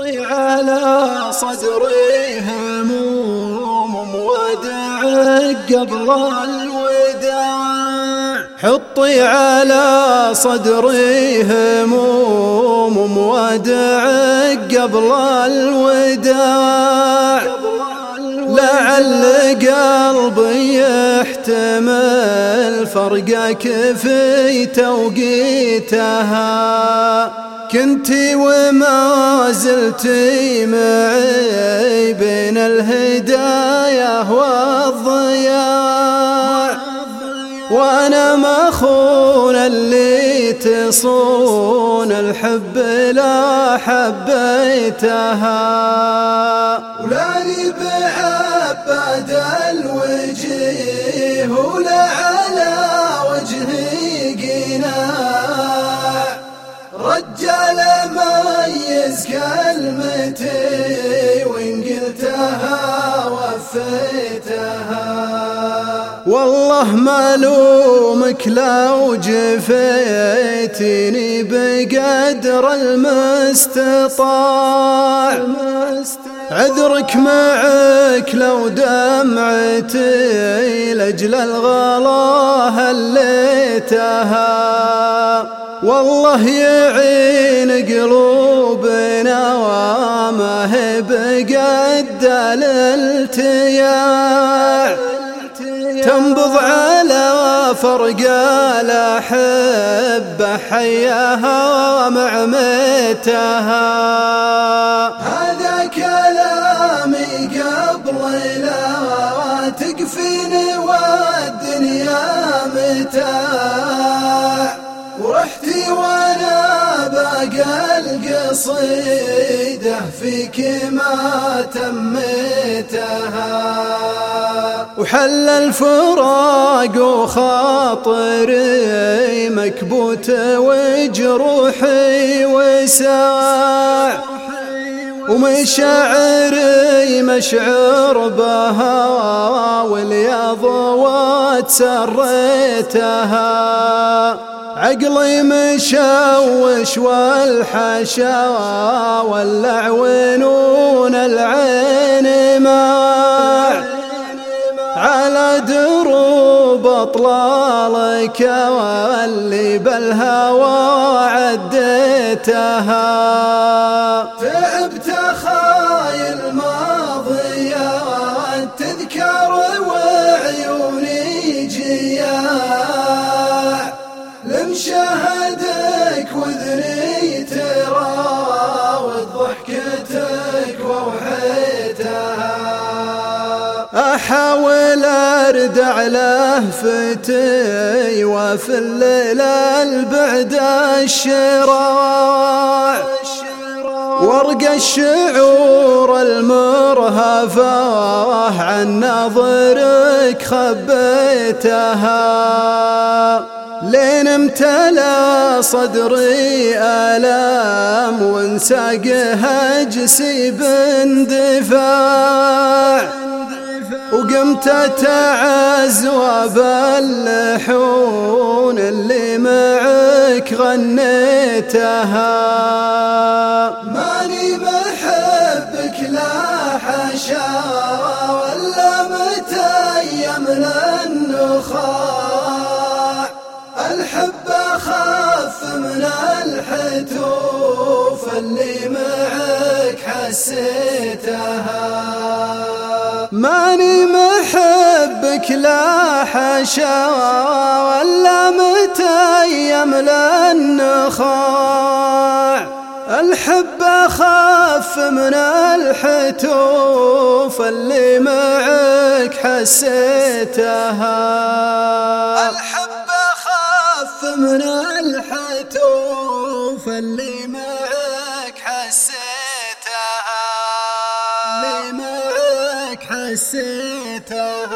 على صدري هموم وداعك قبل الوداع. حطي على صدري هموم وداعك قبل الوداع. لعل قلبي يحتمل فرقك في توقيتها. كنت وما زلت معي بين الهدايا والضياع. وأنا ما خون اللي تصون الحب لا حبيتها. ولاني بعبد الوجيه كلمتي وإن قلتها وفيتها والله ما لومك لو جفيتني بقدر المستطاع. عذرك معك لو دمعتي لأجل الغلا هليتها والله يعين قلوبنا وما هي بقد الالتياع تنبض على فرق الأحب حياها ومع هذا كلامي قبل لا تكفيني والدنيا متاها. القصيدة فيك ما تميتها وحل الفراق وخاطري مكبوت وجروحي وساع ومشاعري مشعر بها والياض واتسريتها. عقلي مشوش والحشا ونون العين ما على دروب أطلالك واللي بالهوى عديتها. تعبت خاطر أحاول أرد على فتي وفي الليل البعد الشراع ورق الشعور المرهفة عن نظرك خبيتها. لين امتلأ صدري آلام وانساق هجسي باندفاع. وقمت اتعز وباللحون اللي معك غنيتها. ماني بحبك لا حشا ولا متيم للنخاع الحب خاف من الحتوف اللي ماني محبك لا حشا ولا متيم النخاع. الحب أخاف من الحتوف اللي معك حسيتها. الحب أخاف من الحتوف اللي معك حسيتها. حسيته